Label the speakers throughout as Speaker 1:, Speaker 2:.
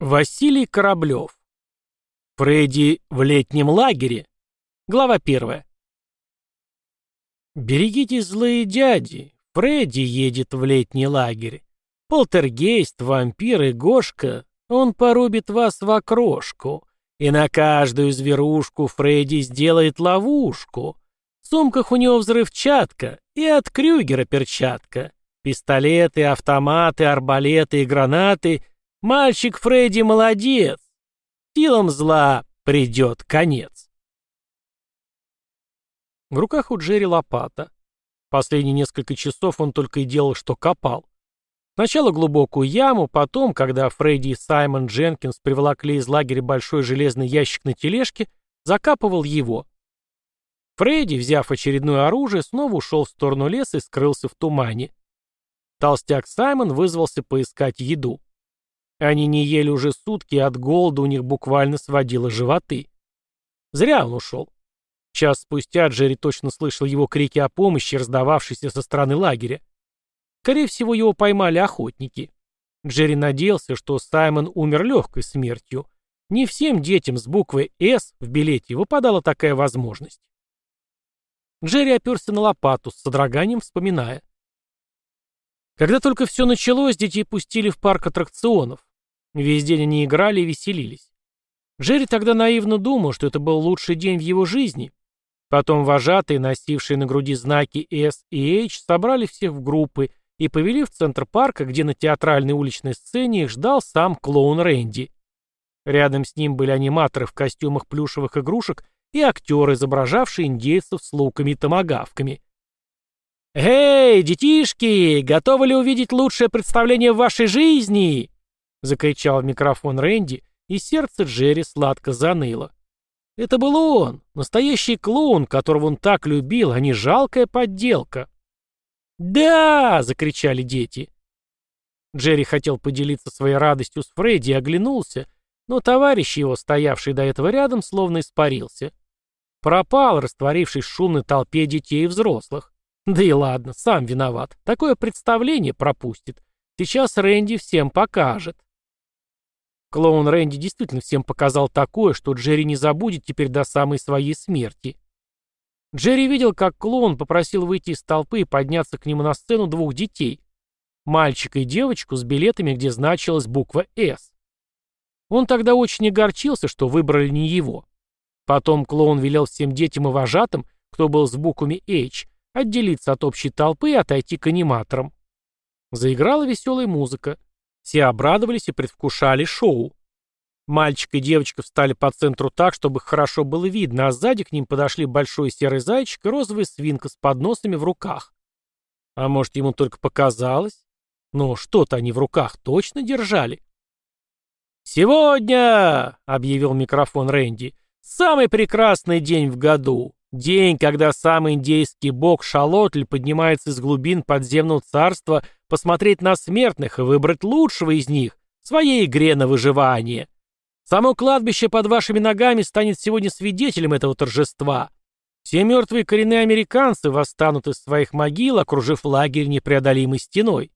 Speaker 1: Василий Кораблев. Фредди в летнем лагере. Глава первая. Берегитесь, злые дяди. Фредди едет в летний лагерь. Полтергейст, вампир и Гошка, он порубит вас в окрошку. И на каждую зверушку Фредди сделает ловушку. В сумках у него взрывчатка и от Крюгера перчатка. Пистолеты, автоматы, арбалеты и гранаты — Мальчик Фредди молодец. Силам зла придет конец. В руках у Джерри лопата. Последние несколько часов он только и делал, что копал. Сначала глубокую яму, потом, когда Фредди и Саймон Дженкинс приволокли из лагеря большой железный ящик на тележке, закапывал его. Фредди, взяв очередное оружие, снова ушел в сторону леса и скрылся в тумане. Толстяк Саймон вызвался поискать еду. Они не ели уже сутки, и от голода у них буквально сводило животы. Зря он ушел. Час спустя Джерри точно слышал его крики о помощи, раздававшиеся со стороны лагеря. Скорее всего, его поймали охотники. Джерри надеялся, что Саймон умер легкой смертью. Не всем детям с буквой «С» в билете выпадала такая возможность. Джерри оперся на лопату, с содроганием вспоминая. Когда только все началось, детей пустили в парк аттракционов. Весь день они играли и веселились. Джерри тогда наивно думал, что это был лучший день в его жизни. Потом вожатые, носившие на груди знаки S и H, собрали всех в группы и повели в центр парка, где на театральной уличной сцене их ждал сам клоун Рэнди. Рядом с ним были аниматоры в костюмах плюшевых игрушек и актеры, изображавшие индейцев с луками и томагавками. «Эй, детишки, готовы ли увидеть лучшее представление в вашей жизни?» Закричал в микрофон Рэнди, и сердце Джерри сладко заныло. Это был он, настоящий клоун, которого он так любил, а не жалкая подделка. «Да!» — закричали дети. Джерри хотел поделиться своей радостью с Фредди и оглянулся, но товарищ его, стоявший до этого рядом, словно испарился. Пропал, растворившись в шумной толпе детей и взрослых. Да и ладно, сам виноват. Такое представление пропустит. Сейчас Рэнди всем покажет. Клоун Рэнди действительно всем показал такое, что Джерри не забудет теперь до самой своей смерти. Джерри видел, как клоун попросил выйти из толпы и подняться к нему на сцену двух детей. Мальчика и девочку с билетами, где значилась буква «С». Он тогда очень огорчился, что выбрали не его. Потом клоун велел всем детям и вожатым, кто был с буквами «H», отделиться от общей толпы и отойти к аниматорам. Заиграла веселая музыка. Все обрадовались и предвкушали шоу. Мальчик и девочка встали по центру так, чтобы хорошо было видно, а сзади к ним подошли большой серый зайчик и розовая свинка с подносами в руках. А может, ему только показалось? Но что-то они в руках точно держали. «Сегодня», — объявил микрофон Рэнди, — «самый прекрасный день в году. День, когда сам индейский бог Шалотль поднимается из глубин подземного царства посмотреть на смертных и выбрать лучшего из них своей игре на выживание. Само кладбище под вашими ногами станет сегодня свидетелем этого торжества. Все мертвые коренные американцы восстанут из своих могил, окружив лагерь непреодолимой стеной.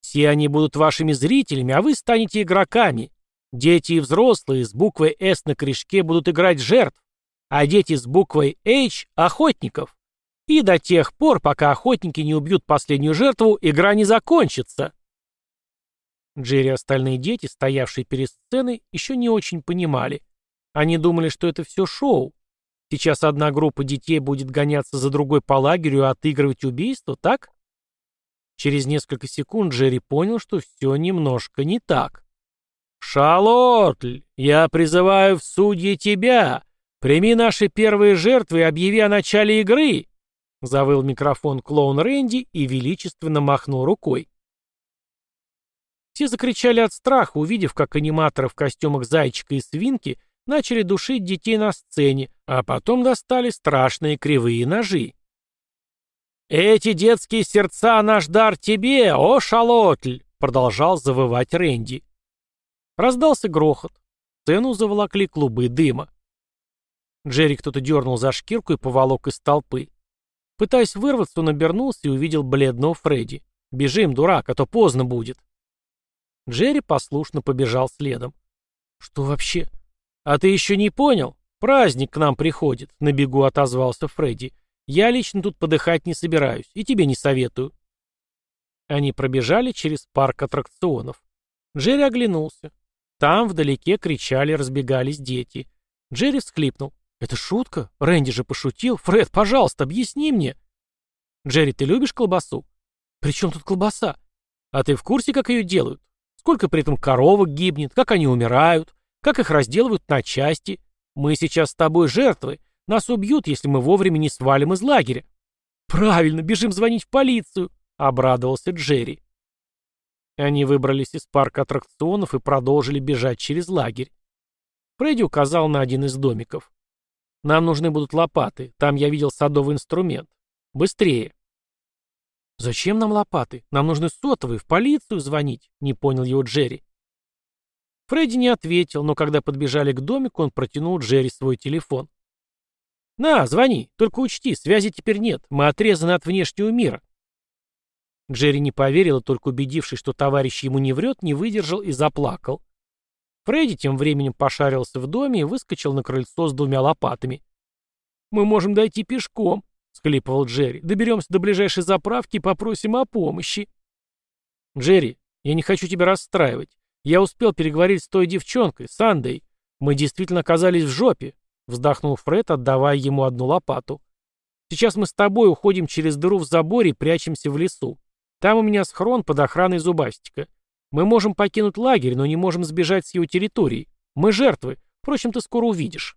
Speaker 1: Все они будут вашими зрителями, а вы станете игроками. Дети и взрослые с буквой «С» на корешке будут играть жертв а дети с буквой H – охотников. И до тех пор, пока охотники не убьют последнюю жертву, игра не закончится. Джерри и остальные дети, стоявшие перед сценой, еще не очень понимали. Они думали, что это все шоу. Сейчас одна группа детей будет гоняться за другой по лагерю и отыгрывать убийство, так? Через несколько секунд Джерри понял, что все немножко не так. «Шалотль, я призываю в судьи тебя, «Прими наши первые жертвы и объяви о начале игры!» Завыл микрофон клоун Рэнди и величественно махнул рукой. Все закричали от страха, увидев, как аниматоры в костюмах зайчика и свинки начали душить детей на сцене, а потом достали страшные кривые ножи. «Эти детские сердца — наш дар тебе, о шалотль!» — продолжал завывать Рэнди. Раздался грохот. Сцену заволокли клубы дыма. Джерри кто-то дернул за шкирку и поволок из толпы. Пытаясь вырваться, он обернулся и увидел бледного Фредди. «Бежим, дурак, а то поздно будет». Джерри послушно побежал следом. Что вообще? А ты еще не понял? Праздник к нам приходит, на бегу отозвался Фредди. Я лично тут подыхать не собираюсь, и тебе не советую. Они пробежали через парк аттракционов. Джерри оглянулся. Там вдалеке кричали, разбегались дети. Джерри всхлипнул. «Это шутка? Рэнди же пошутил. Фред, пожалуйста, объясни мне». «Джерри, ты любишь колбасу?» «При чем тут колбаса?» «А ты в курсе, как ее делают? Сколько при этом коровок гибнет? Как они умирают? Как их разделывают на части? Мы сейчас с тобой жертвы. Нас убьют, если мы вовремя не свалим из лагеря». «Правильно, бежим звонить в полицию», — обрадовался Джерри. Они выбрались из парка аттракционов и продолжили бежать через лагерь. Фредди указал на один из домиков. «Нам нужны будут лопаты. Там я видел садовый инструмент. Быстрее!» «Зачем нам лопаты? Нам нужны сотовые, в полицию звонить», — не понял его Джерри. Фредди не ответил, но когда подбежали к домику, он протянул Джерри свой телефон. «На, звони, только учти, связи теперь нет, мы отрезаны от внешнего мира». Джерри не поверил, только убедившись, что товарищ ему не врет, не выдержал и заплакал. Фредди тем временем пошарился в доме и выскочил на крыльцо с двумя лопатами. «Мы можем дойти пешком», — схлипывал Джерри. «Доберемся до ближайшей заправки и попросим о помощи». «Джерри, я не хочу тебя расстраивать. Я успел переговорить с той девчонкой, Сандой. Мы действительно оказались в жопе», — вздохнул Фред, отдавая ему одну лопату. «Сейчас мы с тобой уходим через дыру в заборе и прячемся в лесу. Там у меня схрон под охраной зубастика. Мы можем покинуть лагерь, но не можем сбежать с его территории. Мы жертвы. Впрочем, ты скоро увидишь.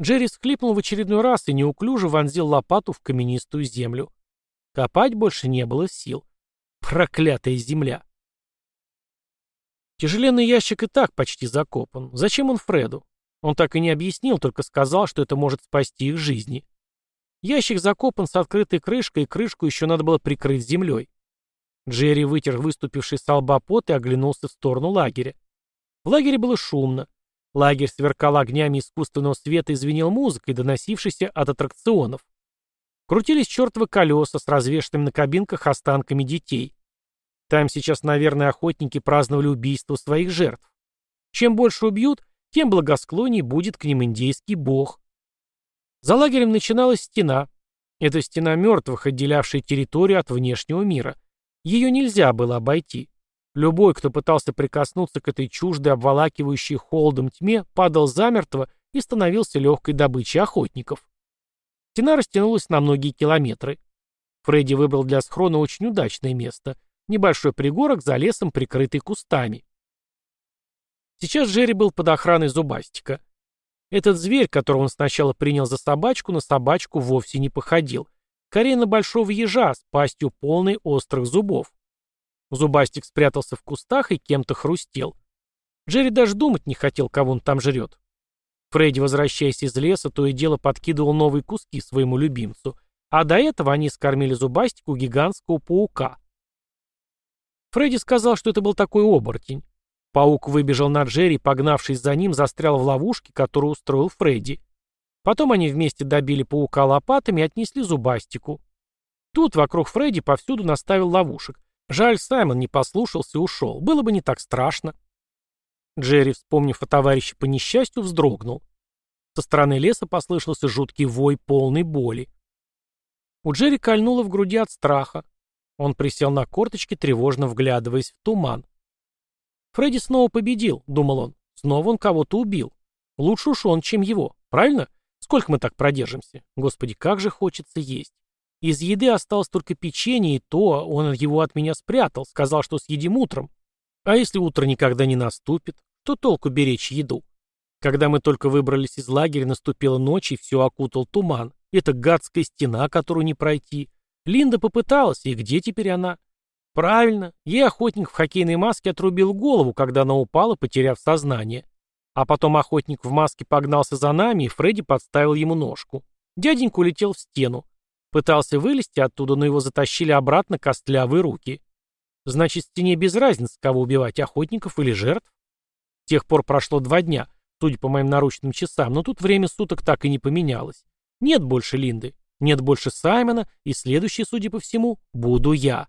Speaker 1: Джерри схлипнул в очередной раз и неуклюже вонзил лопату в каменистую землю. Копать больше не было сил. Проклятая земля. Тяжеленный ящик и так почти закопан. Зачем он Фреду? Он так и не объяснил, только сказал, что это может спасти их жизни. Ящик закопан с открытой крышкой, и крышку еще надо было прикрыть землей. Джерри вытер выступивший с лба пот и оглянулся в сторону лагеря. В лагере было шумно. Лагерь сверкал огнями искусственного света и звенел музыкой, доносившейся от аттракционов. Крутились чертовы колеса с развешенными на кабинках останками детей. Там сейчас, наверное, охотники праздновали убийство своих жертв. Чем больше убьют, тем благосклонней будет к ним индейский бог. За лагерем начиналась стена. Это стена мертвых, отделявшая территорию от внешнего мира. Ее нельзя было обойти. Любой, кто пытался прикоснуться к этой чуждой, обволакивающей холодом тьме, падал замертво и становился легкой добычей охотников. Стена растянулась на многие километры. Фредди выбрал для схрона очень удачное место. Небольшой пригорок за лесом, прикрытый кустами. Сейчас Джерри был под охраной зубастика. Этот зверь, которого он сначала принял за собачку, на собачку вовсе не походил. Скорее на большого ежа с пастью полной острых зубов. Зубастик спрятался в кустах и кем-то хрустел. Джерри даже думать не хотел, кого он там жрет. Фредди, возвращаясь из леса, то и дело подкидывал новые куски своему любимцу, а до этого они скормили зубастику гигантского паука. Фредди сказал, что это был такой оборотень. Паук выбежал на Джерри, погнавшись за ним, застрял в ловушке, которую устроил Фредди. Потом они вместе добили паука лопатами и отнесли зубастику. Тут вокруг Фредди повсюду наставил ловушек. Жаль, Саймон не послушался и ушел. Было бы не так страшно. Джерри, вспомнив о товарище по несчастью, вздрогнул. Со стороны леса послышался жуткий вой полной боли. У Джерри кольнуло в груди от страха. Он присел на корточки, тревожно вглядываясь в туман. «Фредди снова победил», — думал он. «Снова он кого-то убил. Лучше уж он, чем его. Правильно?» Сколько мы так продержимся? Господи, как же хочется есть. Из еды осталось только печенье, и то он его от меня спрятал, сказал, что съедим утром. А если утро никогда не наступит, то толку беречь еду? Когда мы только выбрались из лагеря, наступила ночь, и все окутал туман. Это гадская стена, которую не пройти. Линда попыталась, и где теперь она? Правильно, ей охотник в хоккейной маске отрубил голову, когда она упала, потеряв сознание. А потом охотник в маске погнался за нами, и Фредди подставил ему ножку. Дяденька улетел в стену. Пытался вылезти оттуда, но его затащили обратно костлявые руки. Значит, стене без разницы, кого убивать, охотников или жертв. С тех пор прошло два дня, судя по моим наручным часам, но тут время суток так и не поменялось. Нет больше Линды, нет больше Саймона, и следующий, судя по всему, буду я.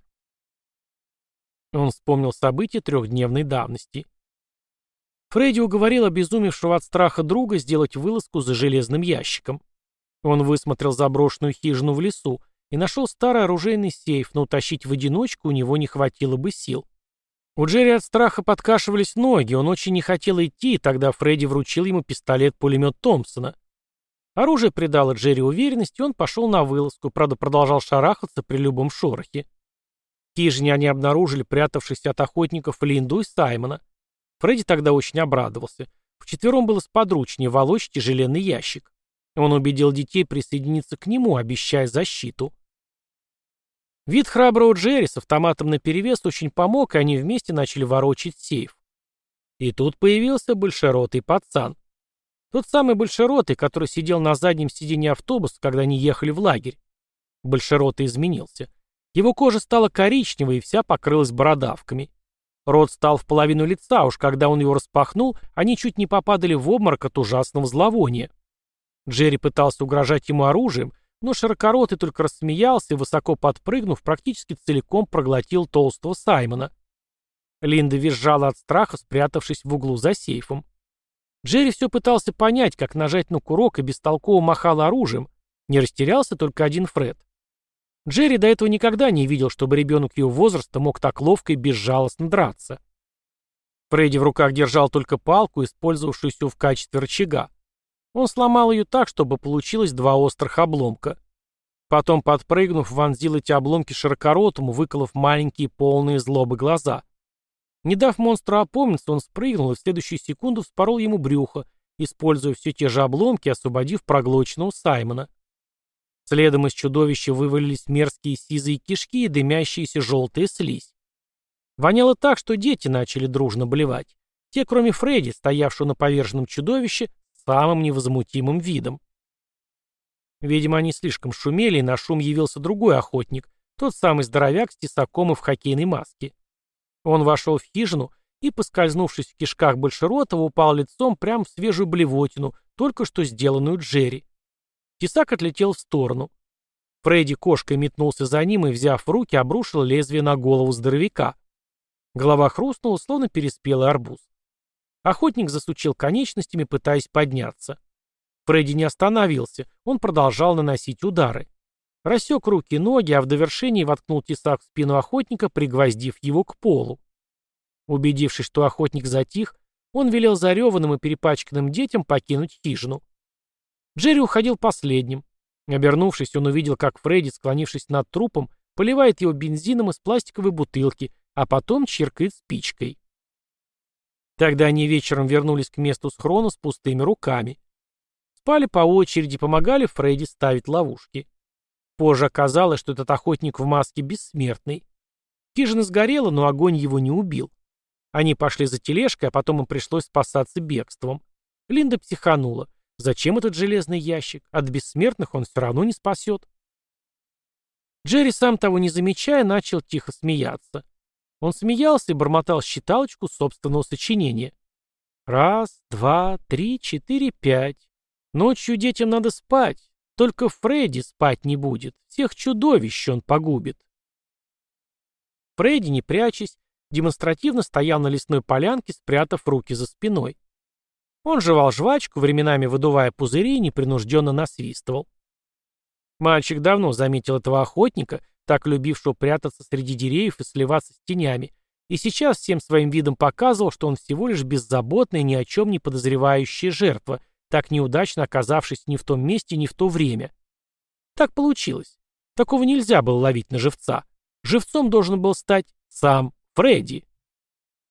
Speaker 1: Он вспомнил события трехдневной давности. Фредди уговорил обезумевшего от страха друга сделать вылазку за железным ящиком. Он высмотрел заброшенную хижину в лесу и нашел старый оружейный сейф, но утащить в одиночку у него не хватило бы сил. У Джерри от страха подкашивались ноги, он очень не хотел идти, и тогда Фредди вручил ему пистолет-пулемет Томпсона. Оружие придало Джерри уверенность, и он пошел на вылазку, правда продолжал шарахаться при любом шорохе. В хижине они обнаружили прятавшихся от охотников Линду и Саймона. Фредди тогда очень обрадовался. Вчетвером было сподручнее волочь тяжеленный ящик. Он убедил детей присоединиться к нему, обещая защиту. Вид храброго Джерри с автоматом наперевес очень помог, и они вместе начали ворочать сейф. И тут появился большеротый пацан. Тот самый большеротый, который сидел на заднем сиденье автобуса, когда они ехали в лагерь. Большеротый изменился. Его кожа стала коричневой и вся покрылась бородавками. Рот стал в половину лица, уж когда он его распахнул, они чуть не попадали в обморок от ужасного зловония. Джерри пытался угрожать ему оружием, но широкоротый только рассмеялся и, высоко подпрыгнув, практически целиком проглотил толстого Саймона. Линда визжала от страха, спрятавшись в углу за сейфом. Джерри все пытался понять, как нажать на курок и бестолково махал оружием. Не растерялся только один Фред. Джерри до этого никогда не видел, чтобы ребенок его возраста мог так ловко и безжалостно драться. Фредди в руках держал только палку, использовавшуюся в качестве рычага. Он сломал ее так, чтобы получилось два острых обломка. Потом, подпрыгнув, вонзил эти обломки широкоротому, выколов маленькие полные злобы глаза. Не дав монстру опомниться, он спрыгнул и в следующую секунду вспорол ему брюхо, используя все те же обломки, освободив проглоченного Саймона. Следом из чудовища вывалились мерзкие сизые кишки и дымящиеся желтые слизь. Воняло так, что дети начали дружно блевать. Те, кроме Фредди, стоявшего на поверженном чудовище, самым невозмутимым видом. Видимо, они слишком шумели, и на шум явился другой охотник, тот самый здоровяк с тесаком и в хоккейной маске. Он вошел в хижину и, поскользнувшись в кишках Большеротова, упал лицом прямо в свежую блевотину, только что сделанную Джерри. Тесак отлетел в сторону. Фредди кошкой метнулся за ним и, взяв в руки, обрушил лезвие на голову здоровяка. Голова хрустнула, словно переспелый арбуз. Охотник засучил конечностями, пытаясь подняться. Фредди не остановился, он продолжал наносить удары. Рассек руки и ноги, а в довершении воткнул тесак в спину охотника, пригвоздив его к полу. Убедившись, что охотник затих, он велел зареванным и перепачканным детям покинуть хижину. Джерри уходил последним. Обернувшись, он увидел, как Фредди, склонившись над трупом, поливает его бензином из пластиковой бутылки, а потом чиркает спичкой. Тогда они вечером вернулись к месту схрона с пустыми руками. Спали по очереди, помогали Фредди ставить ловушки. Позже оказалось, что этот охотник в маске бессмертный. Хижина сгорела, но огонь его не убил. Они пошли за тележкой, а потом им пришлось спасаться бегством. Линда психанула. Зачем этот железный ящик? От бессмертных он все равно не спасет. Джерри, сам того не замечая, начал тихо смеяться. Он смеялся и бормотал считалочку собственного сочинения. Раз, два, три, четыре, пять. Ночью детям надо спать. Только Фредди спать не будет. Всех чудовищ он погубит. Фредди, не прячась, демонстративно стоял на лесной полянке, спрятав руки за спиной. Он жевал жвачку, временами выдувая пузыри и непринужденно насвистывал. Мальчик давно заметил этого охотника, так любившего прятаться среди деревьев и сливаться с тенями, и сейчас всем своим видом показывал, что он всего лишь беззаботная, ни о чем не подозревающая жертва, так неудачно оказавшись ни в том месте, ни в то время. Так получилось. Такого нельзя было ловить на живца. Живцом должен был стать сам Фредди.